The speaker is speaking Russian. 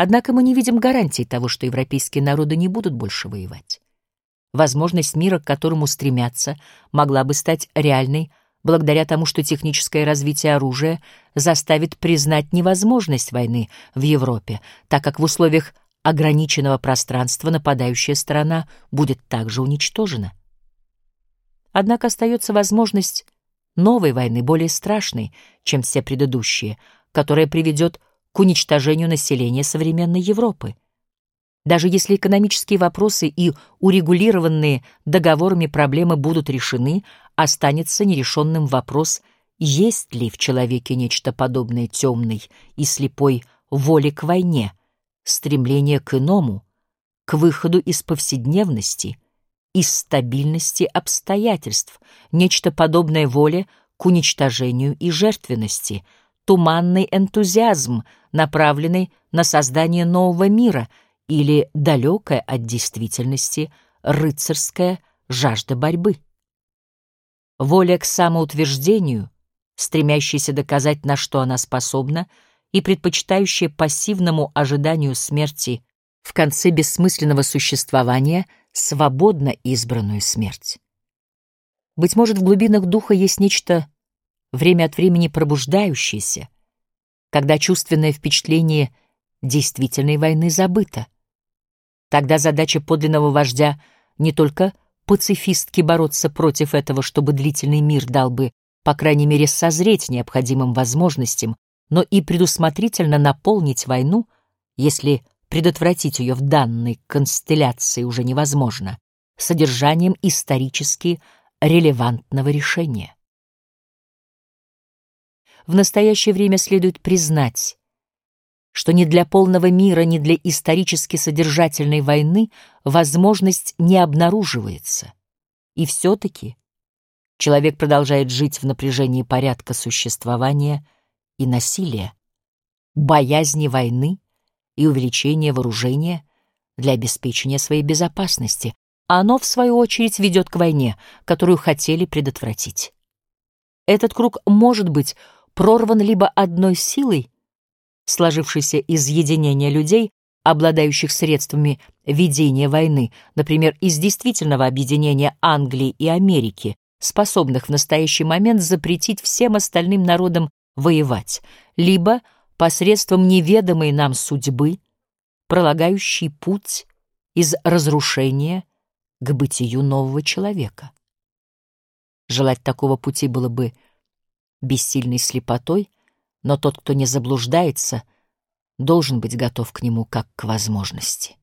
Однако мы не видим гарантий того, что европейские народы не будут больше воевать. Возможность мира, к которому стремятся, могла бы стать реальной благодаря тому, что техническое развитие оружия заставит признать невозможность войны в Европе, так как в условиях ограниченного пространства нападающая сторона будет также уничтожена. Однако остается возможность новой войны, более страшной, чем все предыдущие, которая приведет к уничтожению населения современной Европы. Даже если экономические вопросы и урегулированные договорами проблемы будут решены, останется нерешенным вопрос, есть ли в человеке нечто подобное темной и слепой воле к войне, стремление к иному, к выходу из повседневности, из стабильности обстоятельств, нечто подобное воле к уничтожению и жертвенности, туманный энтузиазм, направленный на создание нового мира — или далекая от действительности рыцарская жажда борьбы. Воля к самоутверждению, стремящаяся доказать, на что она способна, и предпочитающая пассивному ожиданию смерти в конце бессмысленного существования свободно избранную смерть. Быть может, в глубинах духа есть нечто время от времени пробуждающееся, когда чувственное впечатление действительной войны забыто — Тогда задача подлинного вождя не только пацифистски бороться против этого, чтобы длительный мир дал бы, по крайней мере, созреть необходимым возможностям, но и предусмотрительно наполнить войну, если предотвратить ее в данной констелляции уже невозможно, содержанием исторически релевантного решения. В настоящее время следует признать, что ни для полного мира, ни для исторически содержательной войны возможность не обнаруживается. И все-таки человек продолжает жить в напряжении порядка существования и насилия, боязни войны и увеличения вооружения для обеспечения своей безопасности, оно, в свою очередь, ведет к войне, которую хотели предотвратить. Этот круг может быть прорван либо одной силой, сложившийся из единения людей, обладающих средствами ведения войны, например, из действительного объединения Англии и Америки, способных в настоящий момент запретить всем остальным народам воевать, либо посредством неведомой нам судьбы, пролагающей путь из разрушения к бытию нового человека. Желать такого пути было бы бессильной слепотой, но тот, кто не заблуждается, должен быть готов к нему как к возможности.